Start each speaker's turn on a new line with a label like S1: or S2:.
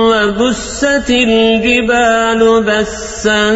S1: وبست الجبال بسا